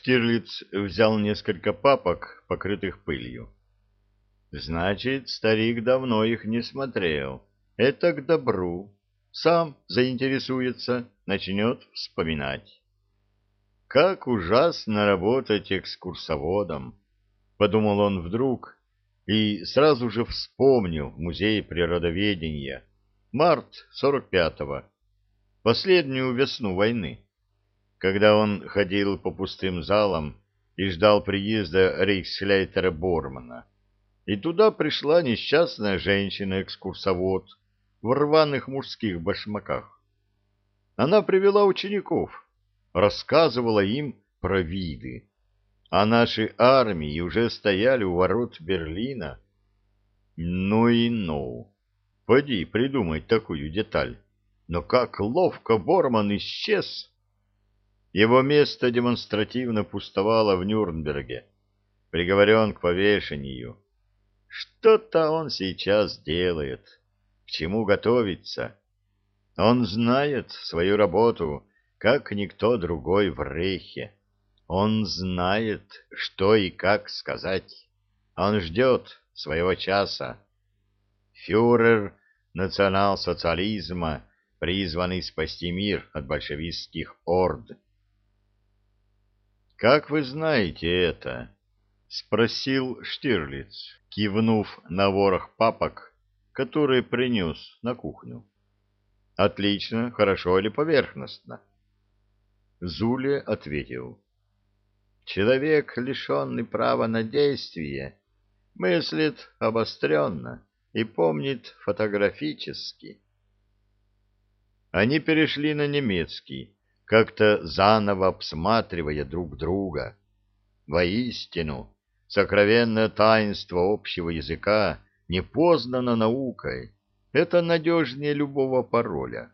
Штирлиц взял несколько папок, покрытых пылью. Значит, старик давно их не смотрел. Это к добру. Сам заинтересуется, начнет вспоминать. Как ужасно работать экскурсоводом, подумал он вдруг и сразу же вспомнил музей природоведения. Март 45-го. Последнюю весну войны когда он ходил по пустым залам и ждал приезда рейхсляйтера Бормана. И туда пришла несчастная женщина-экскурсовод в рваных мужских башмаках. Она привела учеников, рассказывала им про виды, а наши армии уже стояли у ворот Берлина. Ну и ну! Поди придумать такую деталь. Но как ловко Борман исчез! Его место демонстративно пустовало в Нюрнберге, приговорен к повешению. Что-то он сейчас делает, к чему готовится. Он знает свою работу, как никто другой в Рейхе. Он знает, что и как сказать. Он ждет своего часа. Фюрер национал-социализма, призванный спасти мир от большевистских орд. Как вы знаете это? спросил Штирлиц, кивнув на ворох папок, которые принес на кухню. Отлично, хорошо или поверхностно? Зуле ответил. Человек, лишенный права на действие, мыслит обостренно и помнит фотографически. Они перешли на немецкий как-то заново обсматривая друг друга. Воистину, сокровенное таинство общего языка не познано наукой. Это надежнее любого пароля.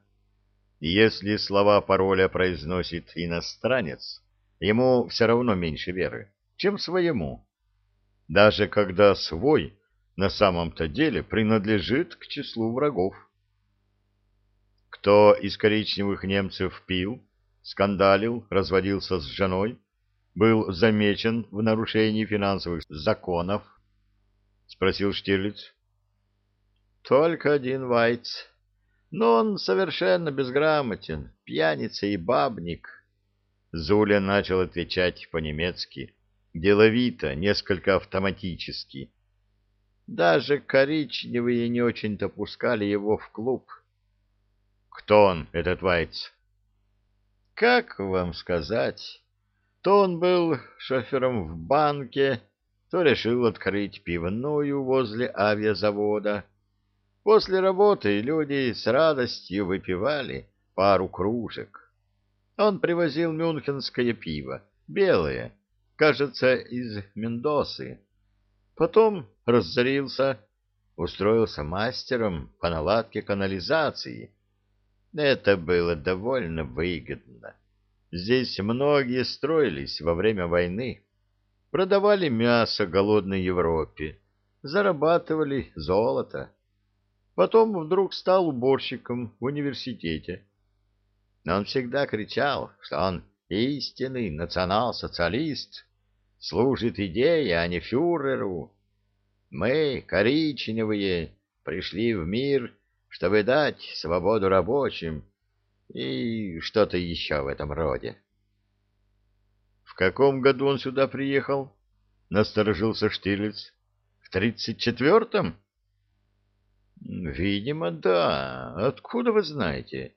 если слова пароля произносит иностранец, ему все равно меньше веры, чем своему. Даже когда свой на самом-то деле принадлежит к числу врагов. Кто из коричневых немцев пил, скандалил, разводился с женой, был замечен в нарушении финансовых законов? — спросил Штирлиц. — Только один Вайц. Но он совершенно безграмотен, пьяница и бабник. Зуля начал отвечать по-немецки, деловито, несколько автоматически. Даже коричневые не очень-то пускали его в клуб. — Кто он, этот Вайц? Как вам сказать? То он был шофером в банке, то решил открыть пивную возле авиазавода. После работы люди с радостью выпивали пару кружек. Он привозил мюнхенское пиво, белое, кажется, из Мендосы. Потом разорился, устроился мастером по наладке канализации это было довольно выгодно. Здесь многие строились во время войны, продавали мясо голодной Европе, зарабатывали золото. Потом вдруг стал уборщиком в университете. Но он всегда кричал, что он истинный национал-социалист, служит идее, а не фюреру. Мы, коричневые, пришли в мир чтобы дать свободу рабочим и что-то еще в этом роде. — В каком году он сюда приехал? — насторожился Штирлиц. — В тридцать четвертом? — Видимо, да. Откуда вы знаете?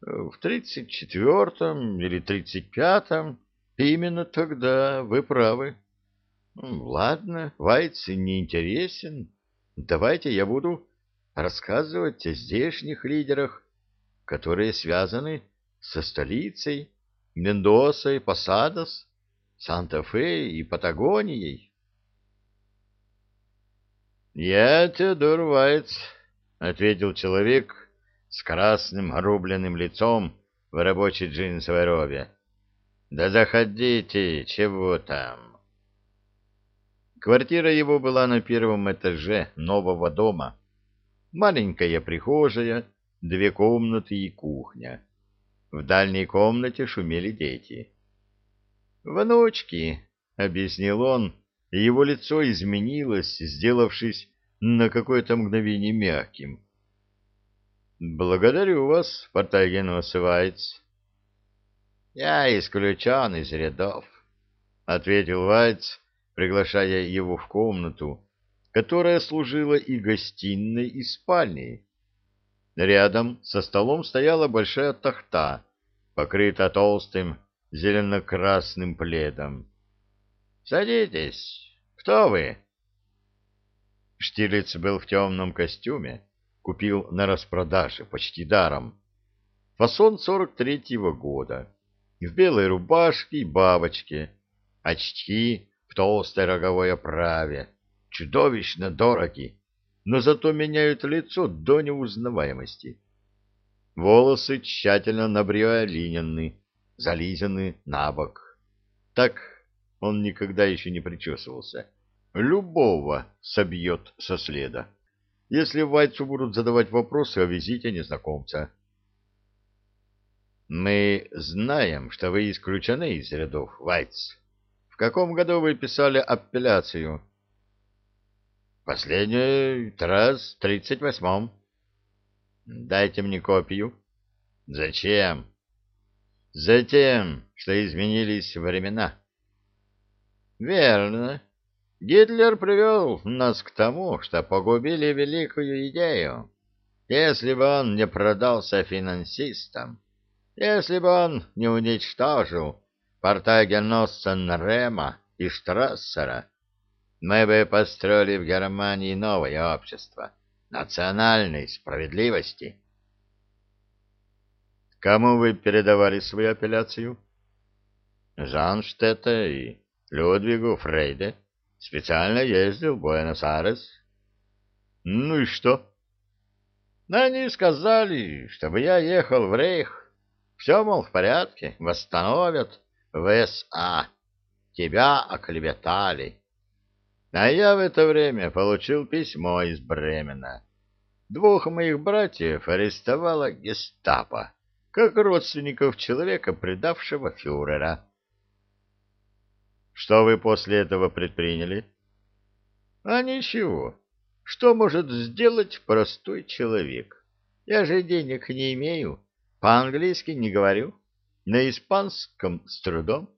В тридцать четвертом или тридцать пятом? Именно тогда вы правы. — Ладно, Вайц не интересен. Давайте я буду рассказывать о здешних лидерах, которые связаны со столицей, Мендосой, Посадос, Санта-Фе и Патагонией. «Я Теодор Вайц», — ответил человек с красным рубленным лицом в рабочей джинсовой робе. «Да заходите, чего там?» Квартира его была на первом этаже нового дома, Маленькая прихожая, две комнаты и кухня. В дальней комнате шумели дети. «Внучки», — объяснил он, его лицо изменилось, сделавшись на какое-то мгновение мягким. «Благодарю вас, Портагенос Вайц». «Я исключен из рядов», — ответил Вайц, приглашая его в комнату, которая служила и гостиной, и спальней. Рядом со столом стояла большая тахта, покрыта толстым зелено-красным пледом. «Садитесь. Кто вы?» Штирлиц был в темном костюме, купил на распродаже почти даром. Фасон сорок третьего года, в белой рубашке и бабочке, очки в толстой роговой оправе, чудовищно дороги, но зато меняют лицо до неузнаваемости. Волосы тщательно набриолинены, зализаны на бок. Так он никогда еще не причесывался. Любого собьет со следа, если Вайцу будут задавать вопросы о визите незнакомца. Мы знаем, что вы исключены из рядов, Вайц. В каком году вы писали апелляцию? Последний раз в тридцать восьмом. Дайте мне копию. Зачем? Затем, что изменились времена. Верно. Гитлер привел нас к тому, что погубили великую идею. Если бы он не продался финансистам, если бы он не уничтожил портагеносца Нрема и Штрассера, мы бы построили в Германии новое общество национальной справедливости. Кому вы передавали свою апелляцию? Жанштета и Людвигу Фрейде. Специально ездил в Буэнос-Айрес. Ну и что? Они сказали, чтобы я ехал в Рейх все, мол, в порядке, восстановят в СА. Тебя оклеветали. А я в это время получил письмо из Бремена. Двух моих братьев арестовала гестапо, как родственников человека, предавшего фюрера. Что вы после этого предприняли? А ничего. Что может сделать простой человек? Я же денег не имею. По-английски не говорю, на испанском с трудом.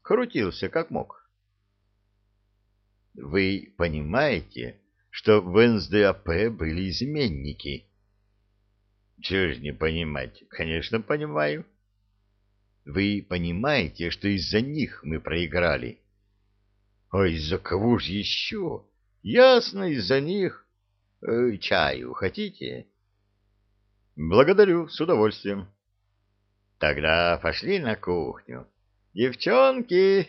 Крутился как мог. Вы понимаете, что в НСДАП были изменники? Чего ж не понимать? Конечно, понимаю. Вы понимаете, что из-за них мы проиграли? А из-за кого же еще? Ясно, из-за них. Э, чаю хотите? Благодарю, с удовольствием. Тогда пошли на кухню. Девчонки!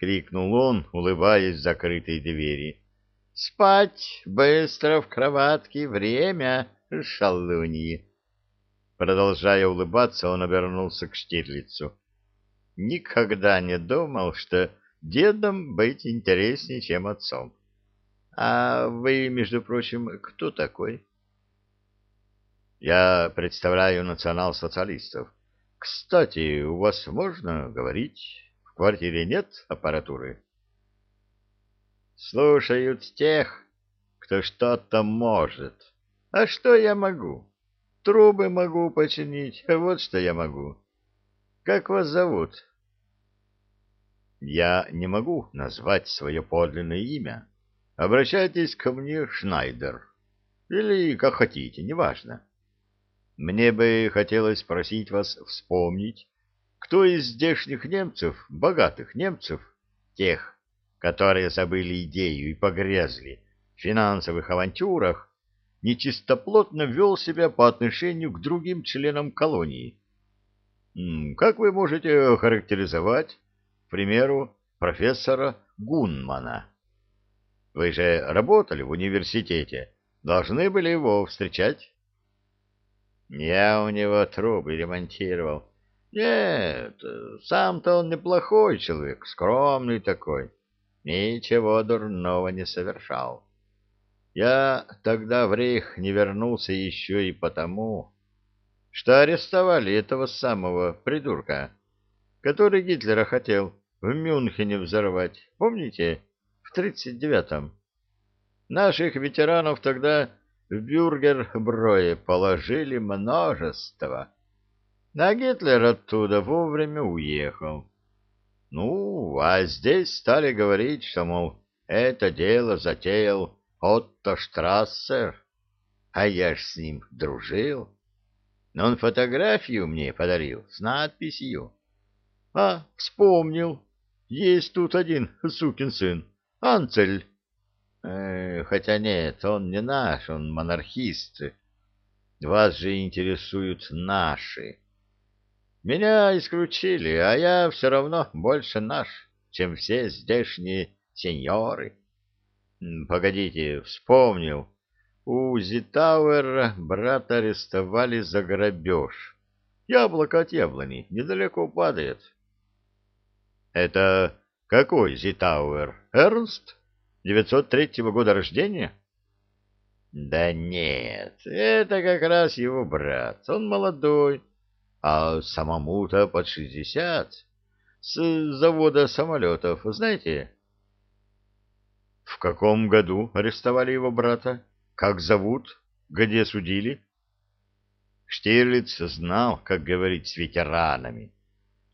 Крикнул он, улыбаясь закрытой двери. Спать быстро в кроватке, время, шалуньи. Продолжая улыбаться, он обернулся к Штирлицу. Никогда не думал, что дедом быть интереснее, чем отцом. А вы, между прочим, кто такой? Я представляю национал-социалистов. Кстати, у вас можно говорить? Квартире нет аппаратуры? Слушают тех, кто что-то может. А что я могу? Трубы могу починить, вот что я могу. Как вас зовут? Я не могу назвать свое подлинное имя. Обращайтесь ко мне, Шнайдер. Или как хотите, неважно. Мне бы хотелось спросить вас вспомнить, кто из здешних немцев, богатых немцев, тех, которые забыли идею и погрязли в финансовых авантюрах, нечистоплотно вел себя по отношению к другим членам колонии. Как вы можете характеризовать, к примеру, профессора Гунмана? Вы же работали в университете, должны были его встречать. Я у него трубы ремонтировал. Нет, сам-то он неплохой человек, скромный такой. Ничего дурного не совершал. Я тогда в рейх не вернулся еще и потому, что арестовали этого самого придурка, который Гитлера хотел в Мюнхене взорвать. Помните? В тридцать девятом. Наших ветеранов тогда в бюргерброе положили множество. А Гитлер оттуда вовремя уехал. Ну, а здесь стали говорить, что, мол, это дело затеял Отто Штрассер. А я ж с ним дружил. Но он фотографию мне подарил с надписью. А, вспомнил. Есть тут один сукин сын, Анцель. Э, хотя нет, он не наш, он монархист. Вас же интересуют наши. Меня исключили, а я все равно больше наш, чем все здешние сеньоры. Погодите, вспомнил. У Зитауэра брата арестовали за грабеж. Яблоко от яблони недалеко падает. Это какой Зитауэр? Эрнст? 903 года рождения? Да нет, это как раз его брат. Он молодой, а самому-то под шестьдесят. С завода самолетов, знаете? В каком году арестовали его брата? Как зовут? Где судили? Штирлиц знал, как говорить с ветеранами.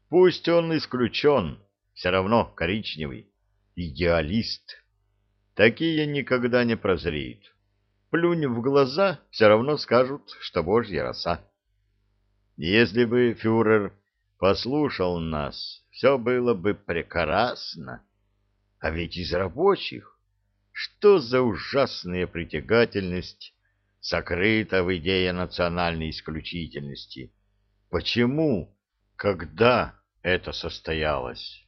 Пусть он исключен, все равно коричневый. Идеалист. Такие никогда не прозреют. Плюнь в глаза, все равно скажут, что божья роса. Если бы фюрер послушал нас, все было бы прекрасно. А ведь из рабочих что за ужасная притягательность сокрыта в идее национальной исключительности? Почему? Когда это состоялось?